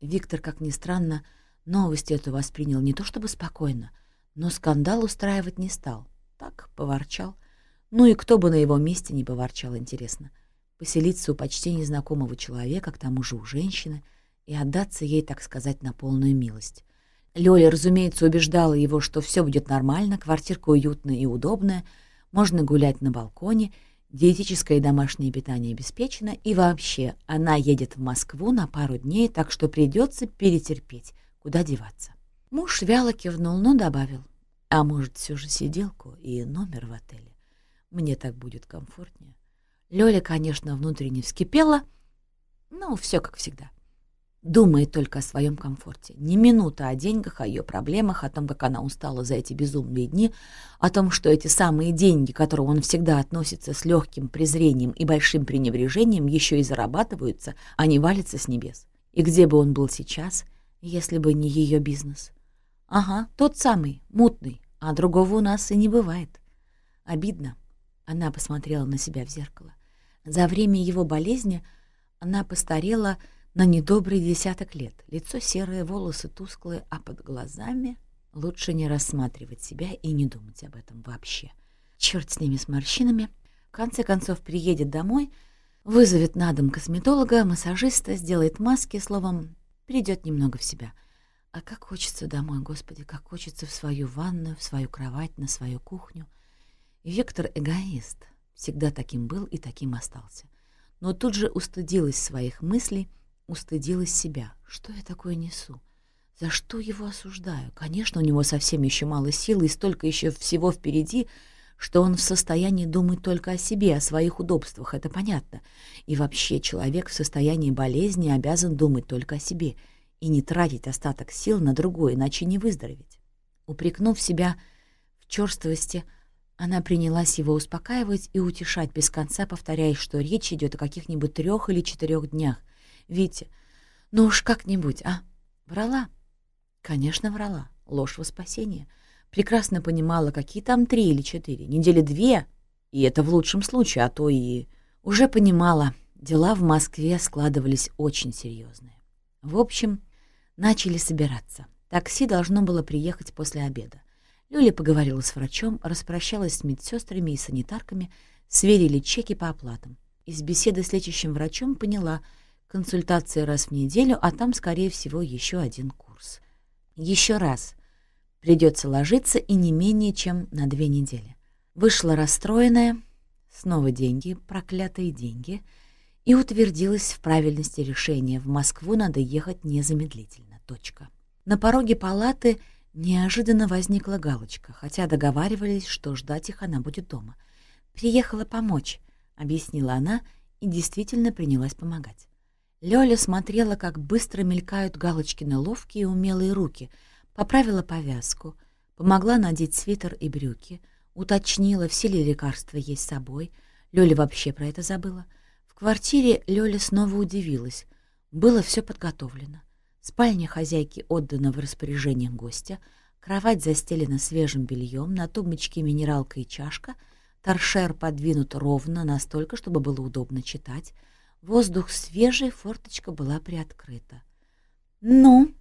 Виктор, как ни странно, новость эту воспринял не то чтобы спокойно, но скандал устраивать не стал. Так, поворчал. Ну и кто бы на его месте не поворчал, интересно. Поселиться у почти незнакомого человека, к тому же у женщины, и отдаться ей, так сказать, на полную милость. Лёля, разумеется, убеждала его, что все будет нормально, квартирка уютная и удобная, можно гулять на балконе, диетическое и домашнее питание обеспечено, и вообще она едет в Москву на пару дней, так что придется перетерпеть, куда деваться. Муж вяло кивнул, но добавил, а может, все же сиделку и номер в отеле. Мне так будет комфортнее. Лёля, конечно, внутренне вскипела, но все как всегда. Думает только о своем комфорте. Ни минута о деньгах, о ее проблемах, о том, как она устала за эти безумные дни, о том, что эти самые деньги, к которым он всегда относится с легким презрением и большим пренебрежением, еще и зарабатываются, а не валятся с небес. И где бы он был сейчас, если бы не ее бизнес? Ага, тот самый, мутный, а другого у нас и не бывает. Обидно. Она посмотрела на себя в зеркало. За время его болезни она постарела на недобрый десяток лет. Лицо серое, волосы тусклые, а под глазами лучше не рассматривать себя и не думать об этом вообще. Черт с ними, с морщинами. В конце концов приедет домой, вызовет на дом косметолога, массажиста, сделает маски, словом, придет немного в себя. А как хочется домой, Господи, как хочется в свою ванную, в свою кровать, на свою кухню. Виктор эгоист, всегда таким был и таким остался. Но тут же устыдилась своих мыслей, устыдилась себя. Что я такое несу? За что его осуждаю? Конечно, у него совсем еще мало сил и столько еще всего впереди, что он в состоянии думать только о себе, о своих удобствах, это понятно. И вообще человек в состоянии болезни обязан думать только о себе и не тратить остаток сил на другое, иначе не выздороветь. Упрекнув себя в черствости, она принялась его успокаивать и утешать без конца, повторяя, что речь идет о каких-нибудь трех или четырех днях, Витя, ну уж как-нибудь, а? Врала? Конечно, врала. Ложь во спасение. Прекрасно понимала, какие там три или четыре, недели две, и это в лучшем случае, а то и... Уже понимала, дела в Москве складывались очень серьезные. В общем, начали собираться. Такси должно было приехать после обеда. Люля поговорила с врачом, распрощалась с медсестрами и санитарками, сверили чеки по оплатам. Из беседы с лечащим врачом поняла — консультации раз в неделю, а там, скорее всего, еще один курс. Еще раз придется ложиться и не менее чем на две недели. Вышла расстроенная, снова деньги, проклятые деньги, и утвердилась в правильности решения. В Москву надо ехать незамедлительно. Точка. На пороге палаты неожиданно возникла галочка, хотя договаривались, что ждать их она будет дома. «Приехала помочь», — объяснила она и действительно принялась помогать. Лёля смотрела, как быстро мелькают Галочкины ловкие и умелые руки, поправила повязку, помогла надеть свитер и брюки, уточнила, все ли лекарства есть с собой. Лёля вообще про это забыла. В квартире Лёля снова удивилась. Было все подготовлено. Спальня хозяйки отдана в распоряжение гостя, кровать застелена свежим бельем, на тумбочке минералка и чашка, торшер подвинут ровно настолько, чтобы было удобно читать — Воздух свежий, форточка была приоткрыта. «Ну,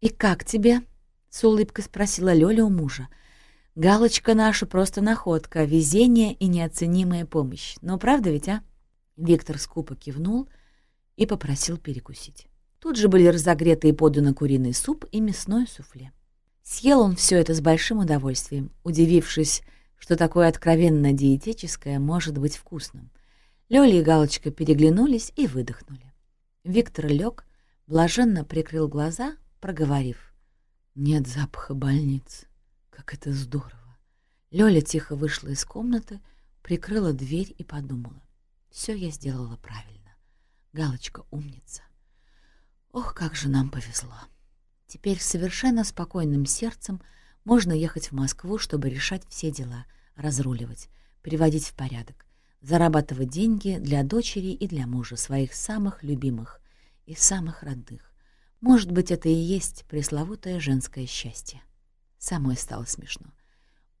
и как тебе?» — с улыбкой спросила Лёля у мужа. «Галочка наша просто находка, везение и неоценимая помощь. Но правда ведь, а?» Виктор скупо кивнул и попросил перекусить. Тут же были разогреты и поданы куриный суп и мясное суфле. Съел он все это с большим удовольствием, удивившись, что такое откровенно диетическое может быть вкусным. Лёля и Галочка переглянулись и выдохнули. Виктор лег, блаженно прикрыл глаза, проговорив. «Нет запаха больницы. Как это здорово!» Лёля тихо вышла из комнаты, прикрыла дверь и подумала. «Все я сделала правильно. Галочка умница. Ох, как же нам повезло!» Теперь совершенно спокойным сердцем можно ехать в Москву, чтобы решать все дела, разруливать, приводить в порядок зарабатывать деньги для дочери и для мужа, своих самых любимых и самых родных. Может быть, это и есть пресловутое женское счастье. Самой стало смешно.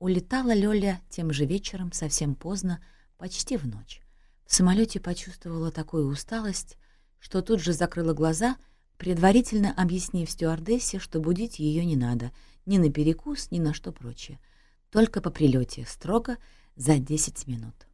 Улетала Лёля тем же вечером, совсем поздно, почти в ночь. В самолете почувствовала такую усталость, что тут же закрыла глаза, предварительно объяснив стюардессе, что будить ее не надо, ни на перекус, ни на что прочее. Только по прилете, строго, за десять минут.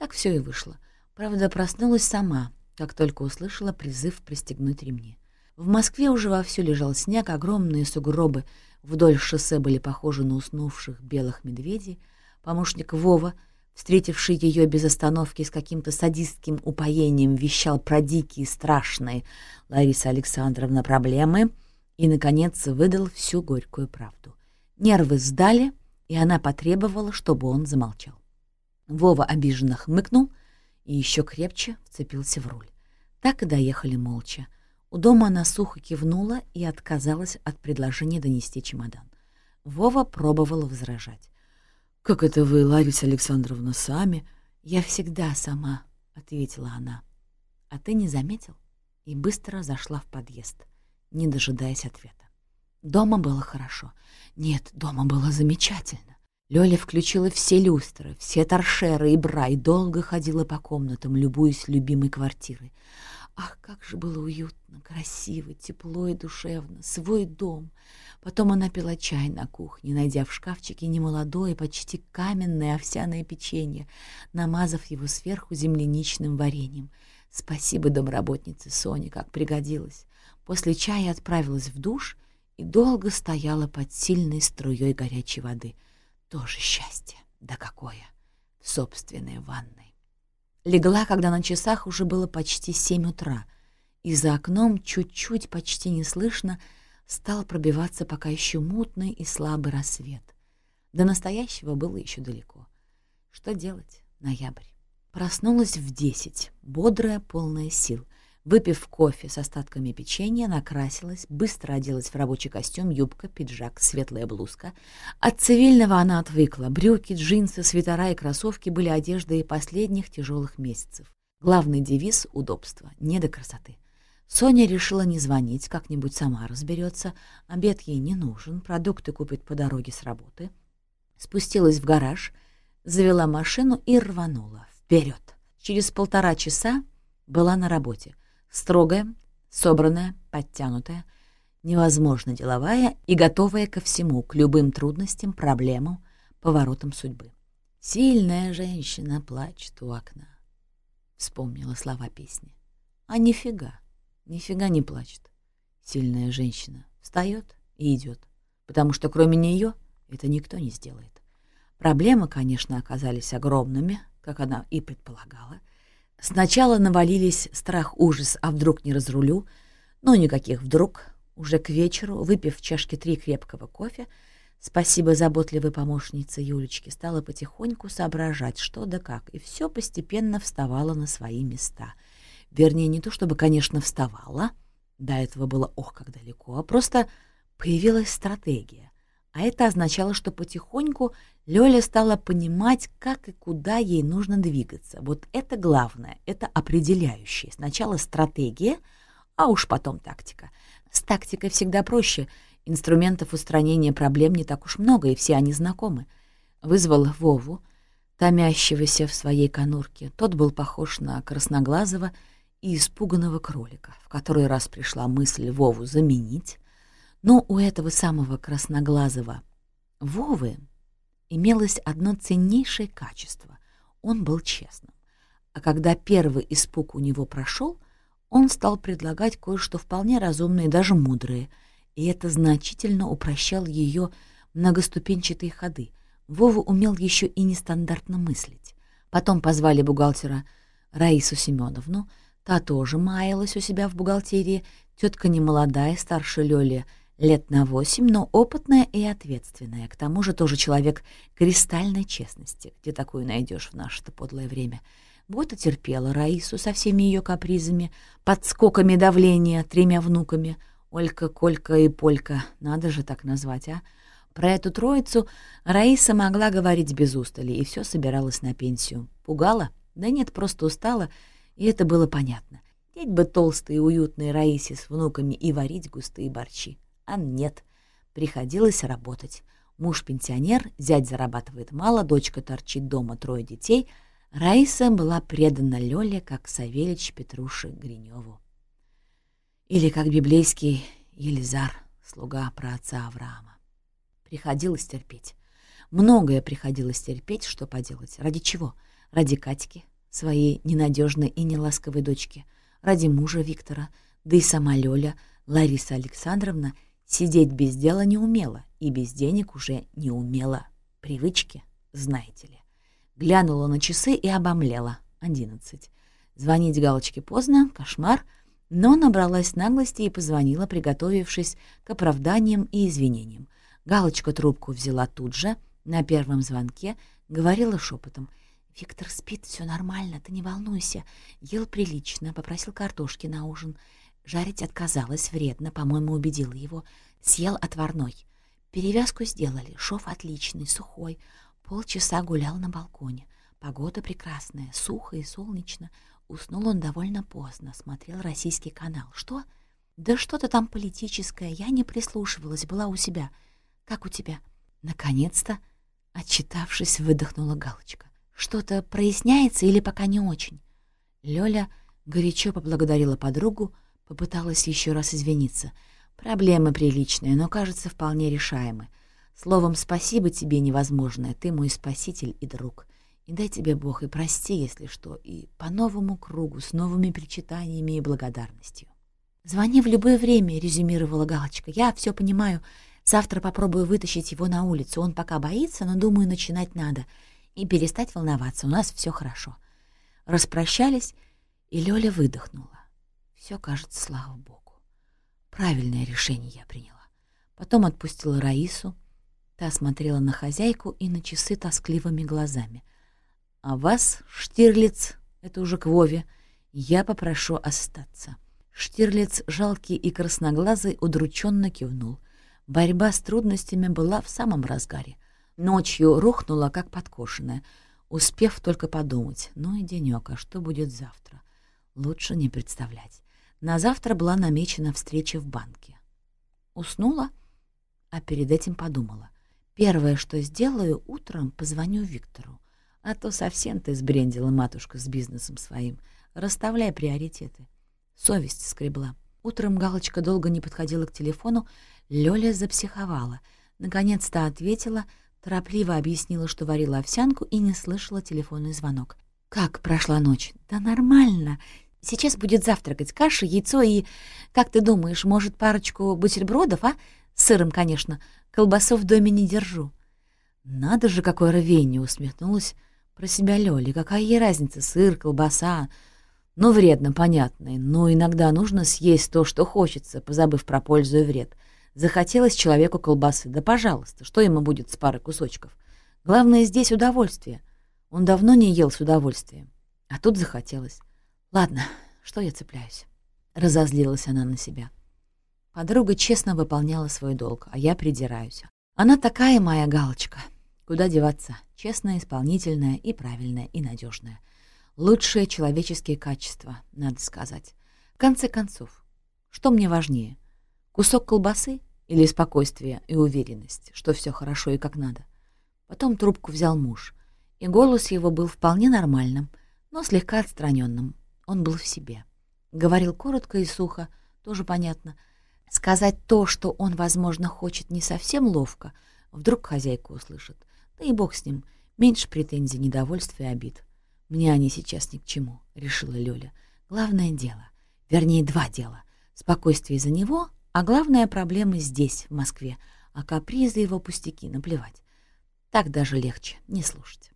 Так все и вышло. Правда, проснулась сама, как только услышала призыв пристегнуть ремни. В Москве уже вовсю лежал снег, огромные сугробы вдоль шоссе были похожи на уснувших белых медведей. Помощник Вова, встретивший ее без остановки с каким-то садистским упоением, вещал про дикие, страшные Лариса Александровна проблемы и, наконец, выдал всю горькую правду. Нервы сдали, и она потребовала, чтобы он замолчал. Вова обиженно хмыкнул и еще крепче вцепился в руль. Так и доехали молча. У дома она сухо кивнула и отказалась от предложения донести чемодан. Вова пробовала возражать. «Как это вы, Лариса Александровна, сами?» «Я всегда сама», — ответила она. «А ты не заметил?» И быстро зашла в подъезд, не дожидаясь ответа. Дома было хорошо. Нет, дома было замечательно. Лёля включила все люстры, все торшеры и бра и долго ходила по комнатам, любуясь любимой квартирой. Ах, как же было уютно, красиво, тепло и душевно, свой дом. Потом она пила чай на кухне, найдя в шкафчике немолодое, почти каменное овсяное печенье, намазав его сверху земляничным вареньем. Спасибо домработнице Соне, как пригодилось. После чая отправилась в душ и долго стояла под сильной струей горячей воды — тоже счастье. Да какое! В собственной ванной. Легла, когда на часах уже было почти семь утра, и за окном чуть-чуть, почти неслышно, стал пробиваться пока еще мутный и слабый рассвет. До настоящего было еще далеко. Что делать? Ноябрь. Проснулась в десять, бодрая, полная сил — Выпив кофе с остатками печенья, накрасилась, быстро оделась в рабочий костюм, юбка, пиджак, светлая блузка. От цивильного она отвыкла. Брюки, джинсы, свитера и кроссовки были одеждой последних тяжелых месяцев. Главный девиз — удобство, не до красоты. Соня решила не звонить, как-нибудь сама разберется. Обед ей не нужен, продукты купит по дороге с работы. Спустилась в гараж, завела машину и рванула. Вперед! Через полтора часа была на работе. Строгая, собранная, подтянутая, невозможно деловая и готовая ко всему, к любым трудностям, проблемам, поворотам судьбы. «Сильная женщина плачет у окна», — вспомнила слова песни. «А нифига, нифига не плачет. Сильная женщина встает и идет, потому что кроме нее это никто не сделает. Проблемы, конечно, оказались огромными, как она и предполагала, Сначала навалились страх, ужас, а вдруг не разрулю, но никаких вдруг. Уже к вечеру, выпив в чашке три крепкого кофе, спасибо заботливой помощнице Юлечке, стала потихоньку соображать, что да как, и все постепенно вставало на свои места. Вернее, не то чтобы, конечно, вставала, до этого было ох как далеко, а просто появилась стратегия. А это означало, что потихоньку Лёля стала понимать, как и куда ей нужно двигаться. Вот это главное, это определяющее. Сначала стратегия, а уж потом тактика. С тактикой всегда проще. Инструментов устранения проблем не так уж много, и все они знакомы. Вызвала Вову, томящегося в своей конурке. Тот был похож на красноглазого и испуганного кролика. В который раз пришла мысль Вову заменить. Но у этого самого красноглазого Вовы имелось одно ценнейшее качество — он был честным. А когда первый испуг у него прошел, он стал предлагать кое-что вполне разумное и даже мудрое, и это значительно упрощало ее многоступенчатые ходы. Вова умел еще и нестандартно мыслить. Потом позвали бухгалтера Раису Семеновну, та тоже маялась у себя в бухгалтерии, тетка немолодая, старше Лёли — лет на восемь, но опытная и ответственная, к тому же тоже человек кристальной честности, где такую найдешь в наше-то подлое время. Вот и терпела Раису со всеми ее капризами, подскоками давления, тремя внуками. Олька, Колька и Полька, надо же так назвать, а? Про эту троицу Раиса могла говорить без устали, и все собиралась на пенсию. Пугала? Да нет, просто устала, и это было понятно. Деть бы толстые уютные Раисе с внуками и варить густые борщи. А нет, приходилось работать. Муж пенсионер, зять зарабатывает мало, дочка торчит дома, трое детей. Раиса была предана Лёле, как Савельич Петруше Гриневу. Или как библейский Елизар, слуга праотца Авраама. Приходилось терпеть. Многое приходилось терпеть, что поделать. Ради чего? Ради Катьки, своей ненадежной и неласковой дочки, ради мужа Виктора, да и сама Лёля, Лариса Александровна, сидеть без дела не умела и без денег уже не умела. Привычки, знаете ли. Глянула на часы и обомлела. Одиннадцать. Звонить Галочке поздно, кошмар, но набралась наглости и позвонила, приготовившись к оправданиям и извинениям. Галочка трубку взяла тут же, на первом звонке, говорила шепотом — Виктор спит, все нормально, ты не волнуйся. Ел прилично, попросил картошки на ужин. Жарить отказалась, вредно, по-моему, убедила его. Съел отварной. Перевязку сделали, шов отличный, сухой. Полчаса гулял на балконе. Погода прекрасная, сухо и солнечно. Уснул он довольно поздно, смотрел российский канал. Что? Да что-то там политическое, я не прислушивалась, была у себя. Как у тебя? Наконец-то, отчитавшись, выдохнула Галочка. Что-то проясняется или пока не очень?» Лёля горячо поблагодарила подругу, попыталась еще раз извиниться. «Проблемы приличные, но, кажется, вполне решаемы. Словом, спасибо тебе невозможное, ты мой спаситель и друг. И дай тебе Бог и прости, если что, и по новому кругу, с новыми причитаниями и благодарностью». «Звони в любое время», — резюмировала Галочка. «Я все понимаю. Завтра попробую вытащить его на улицу. Он пока боится, но, думаю, начинать надо и перестать волноваться, у нас все хорошо. Распрощались, и Лёля выдохнула. Все кажется, слава богу. Правильное решение я приняла. Потом отпустила Раису. Та смотрела на хозяйку и на часы тоскливыми глазами. «А вас, Штирлиц, это уже к Вове, я попрошу остаться». Штирлиц, жалкий и красноглазый, удрученно кивнул. Борьба с трудностями была в самом разгаре. Ночью рухнула, как подкошенная, успев только подумать, ну и денек, а что будет завтра? Лучше не представлять. На завтра была намечена встреча в банке. Уснула, а перед этим подумала. Первое, что сделаю, утром позвоню Виктору. А то совсем ты сбрендила, матушка, с бизнесом своим. Расставляй приоритеты. Совесть скребла. Утром Галочка долго не подходила к телефону, Лёля запсиховала. Наконец-то ответила, Торопливо объяснила, что варила овсянку и не слышала телефонный звонок. «Как прошла ночь?» «Да нормально. Сейчас будет завтракать каша, яйцо и... Как ты думаешь, может, парочку бутербродов, а? С сыром, конечно. Колбасу в доме не держу». «Надо же, какое рвение!» — усмехнулась про себя Лёля. «Какая ей разница, сыр, колбаса?» «Ну, вредно, понятно, но иногда нужно съесть то, что хочется, позабыв про пользу и вред». Захотелось человеку колбасы. Да пожалуйста, что ему будет с парой кусочков? Главное здесь удовольствие. Он давно не ел с удовольствием. А тут захотелось. Ладно, что я цепляюсь? Разозлилась она на себя. Подруга честно выполняла свой долг, а я придираюсь. Она такая моя галочка. Куда деваться? Честная, исполнительная и правильная, и надежная. Лучшие человеческие качества, надо сказать. В конце концов, что мне важнее? Кусок колбасы или спокойствие и уверенность, что все хорошо и как надо. Потом трубку взял муж, и голос его был вполне нормальным, но слегка отстраненным. Он был в себе. Говорил коротко и сухо, тоже понятно. Сказать то, что он, возможно, хочет не совсем ловко, вдруг хозяйка услышит. Да и бог с ним, меньше претензий, недовольств и обид. Мне они сейчас ни к чему, — решила Лёля. Главное дело, вернее, два дела. Спокойствие за него а главная проблема здесь, в Москве, а капризы его пустяки наплевать. Так даже легче не слушать.